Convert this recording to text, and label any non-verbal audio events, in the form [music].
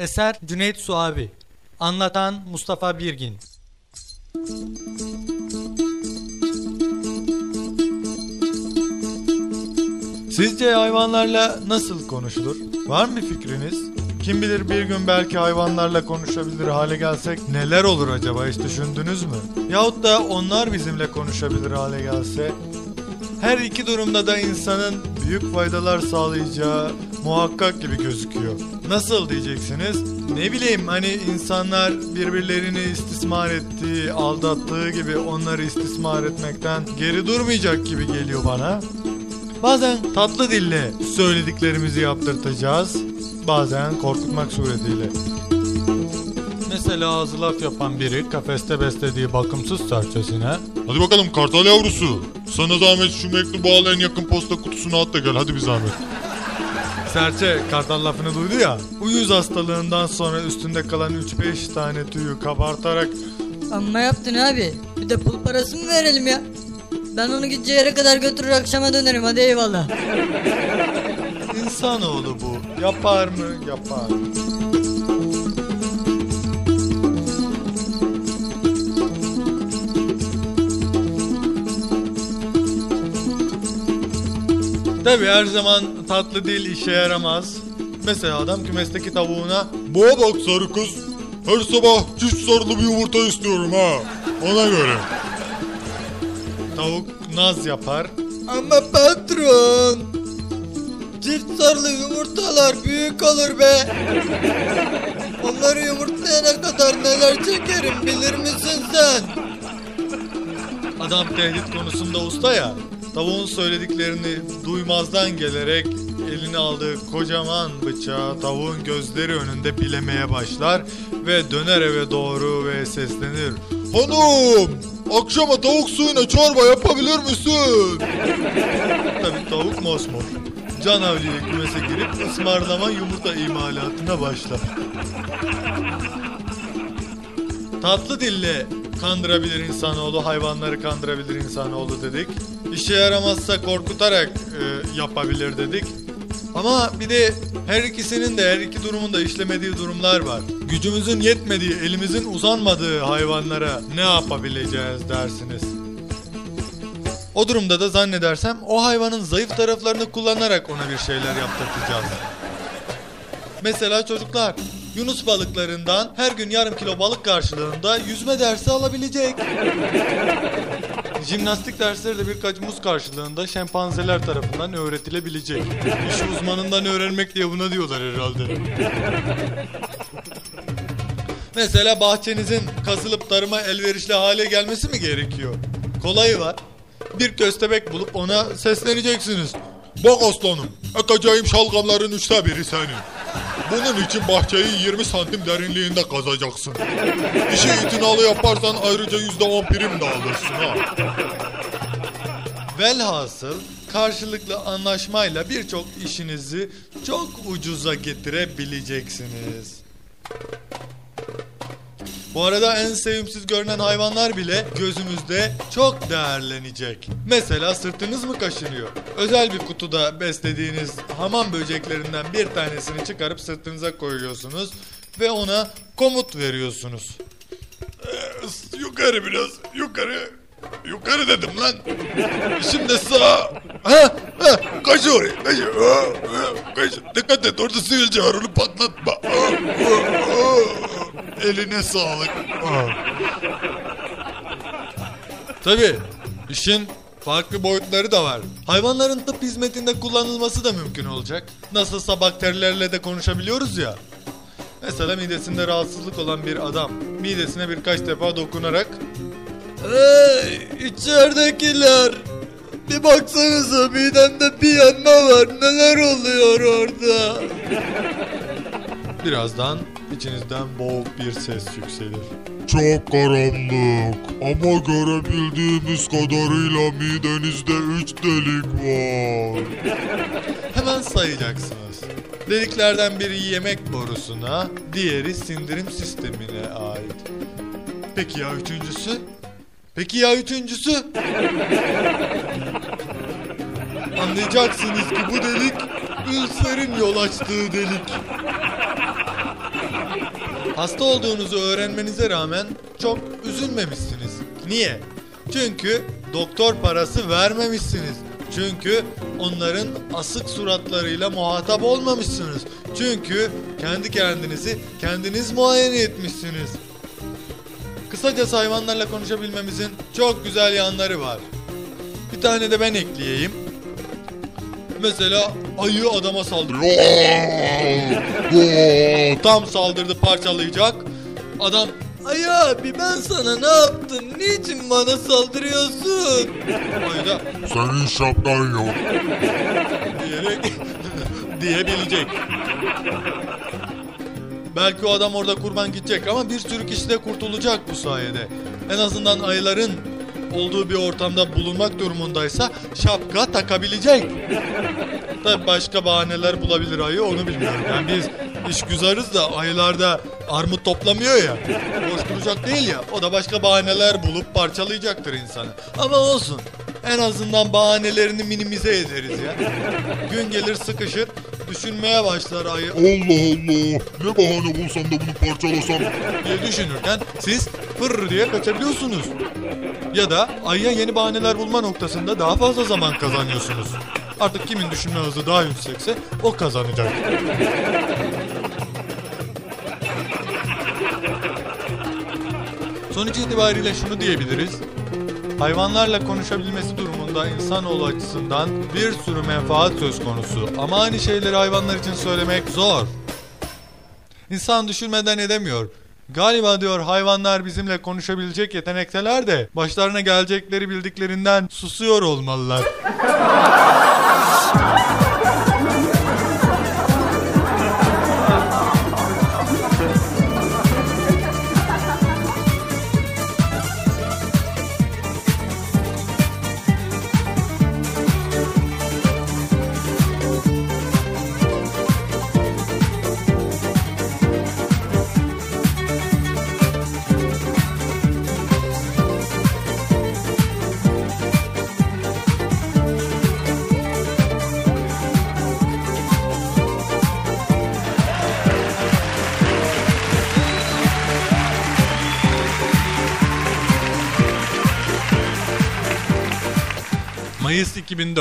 Eser Cüneyt Suavi Anlatan Mustafa Birgin Sizce hayvanlarla nasıl konuşulur? Var mı fikriniz? Kim bilir bir gün belki hayvanlarla konuşabilir hale gelsek neler olur acaba hiç düşündünüz mü? Yahut da onlar bizimle konuşabilir hale gelse her iki durumda da insanın büyük faydalar sağlayacağı muhakkak gibi gözüküyor. Nasıl diyeceksiniz? Ne bileyim hani insanlar birbirlerini istismar ettiği, aldattığı gibi onları istismar etmekten geri durmayacak gibi geliyor bana. Bazen tatlı dille söylediklerimizi yaptırtacağız. Bazen korkutmak suretiyle. Mesela ağzı laf yapan biri kafeste beslediği bakımsız serçesine Hadi bakalım kartal yavrusu. Sana zahmet şu mektubu al en yakın posta kutusuna at da gel hadi bir zahmet. Serçe kartal lafını duydu ya. Uyuz hastalığından sonra üstünde kalan 3-5 tane tüyü kabartarak Amma yaptın abi. Bir de pul parası mı verelim ya? Ben onu gideceği yere kadar götürür akşama dönerim hadi eyvallah. insanoğlu bu. Yapar mı? Yapar. Tabi her zaman tatlı dil işe yaramaz. Mesela adam kümesteki tavuğuna Bana bak sarı kız. Her sabah çift sarılı bir yumurta istiyorum ha. Ona göre. tavuk naz yapar. Ama patron. Çift sarılı yumurtalar büyük olur be. Onları yumurtlayana kadar neler çekerim bilir misin sen? Adam tehdit konusunda usta ya. Tavuğun söylediklerini duymazdan gelerek eline aldığı kocaman bıçağı tavuğun gözleri önünde bilemeye başlar ve döner eve doğru ve seslenir. Hanım akşama tavuk suyuna çorba yapabilir misin? Tabii tavuk mosmor. Can avliye kümese girip ısmarlama yumurta imalatına başlar. Tatlı dille kandırabilir insanoğlu, hayvanları kandırabilir insanoğlu dedik. İşe yaramazsa korkutarak e, yapabilir dedik. Ama bir de her ikisinin de her iki durumun da işlemediği durumlar var. Gücümüzün yetmediği, elimizin uzanmadığı hayvanlara ne yapabileceğiz dersiniz. O durumda da zannedersem o hayvanın zayıf taraflarını kullanarak ona bir şeyler yaptırtacağız. Mesela çocuklar Yunus balıklarından her gün yarım kilo balık karşılığında yüzme dersi alabilecek. Jimnastik dersleri de birkaç muz karşılığında şempanzeler tarafından öğretilebilecek. İşi uzmanından öğrenmek diye buna diyorlar herhalde. Mesela bahçenizin kazılıp tarıma elverişli hale gelmesi mi gerekiyor? Kolayı var. Bir köstebek bulup ona sesleneceksiniz. Bak aslanım ekeceğim şalgamların üçte biri senin. Bunun için bahçeyi 20 santim derinliğinde kazacaksın. İşi itinalı yaparsan ayrıca yüzde on prim de alırsın ha. Velhasıl karşılıklı anlaşmayla birçok işinizi çok ucuza getirebileceksiniz. Bu arada en sevimsiz görünen hayvanlar bile gözümüzde çok değerlenecek. Mesela sırtınız mı kaşınıyor? Özel bir kutuda beslediğiniz hamam böceklerinden bir tanesini çıkarıp sırtınıza koyuyorsunuz ve ona komut veriyorsunuz. Yukarı biraz yukarı. Yukarı dedim lan. Şimdi sağ. Ha, ha, kaç oraya. Kaç, ha, ha, kaç. Dikkat et orada sivilce var onu patlatma. Ha, ha, ha. Eline sağlık. Tabii işin farklı boyutları da var. Hayvanların tıp hizmetinde kullanılması da mümkün olacak. Nasılsa bakterilerle de konuşabiliyoruz ya. Mesela midesinde rahatsızlık olan bir adam midesine birkaç defa dokunarak Hey içeridekiler bir baksanıza midemde bir yanma var neler oluyor orada. Birazdan içinizden boğuk bir ses yükselir. Çok karanlık ama görebildiğimiz kadarıyla midenizde üç delik var. [laughs] Hemen sayacaksınız. Deliklerden biri yemek borusuna, diğeri sindirim sistemine ait. Peki ya üçüncüsü? Peki ya üçüncüsü? Anlayacaksınız ki bu delik ülserin yol açtığı delik. Hasta olduğunuzu öğrenmenize rağmen çok üzülmemişsiniz. Niye? Çünkü doktor parası vermemişsiniz. Çünkü onların asık suratlarıyla muhatap olmamışsınız. Çünkü kendi kendinizi kendiniz muayene etmişsiniz. Kısacası hayvanlarla konuşabilmemizin çok güzel yanları var. Bir tane de ben ekleyeyim. Mesela ayı adama saldırıyor. Tam saldırdı parçalayacak. Adam Ay abi ben sana ne yaptım? Niçin bana saldırıyorsun? Ayı da Senin şapkan yok. diyerek [laughs] diyebilecek. Belki o adam orada kurban gidecek ama bir sürü kişi de kurtulacak bu sayede. En azından ayıların olduğu bir ortamda bulunmak durumundaysa şapka takabilecek. Tabi başka bahaneler bulabilir ayı onu bilmiyorum. Yani biz işgüzarız da ayılarda armut toplamıyor ya. Boş duracak değil ya. O da başka bahaneler bulup parçalayacaktır insanı. Ama olsun. En azından bahanelerini minimize ederiz ya. Gün gelir sıkışır, düşünmeye başlar ayı Allah Allah. Ne bahane bulsam da bunu parçalasam. diye düşünürken siz fır diye kaçabiliyorsunuz. Ya da ayıya yeni bahaneler bulma noktasında daha fazla zaman kazanıyorsunuz. Artık kimin düşünme hızı daha yüksekse o kazanacak. Sonuç itibariyle şunu diyebiliriz. Hayvanlarla konuşabilmesi durumunda insanoğlu açısından bir sürü menfaat söz konusu. Ama aynı şeyleri hayvanlar için söylemek zor. İnsan düşünmeden edemiyor. Galiba diyor hayvanlar bizimle konuşabilecek yetenekteler de başlarına gelecekleri bildiklerinden susuyor olmalılar. [laughs] Mayıs 2004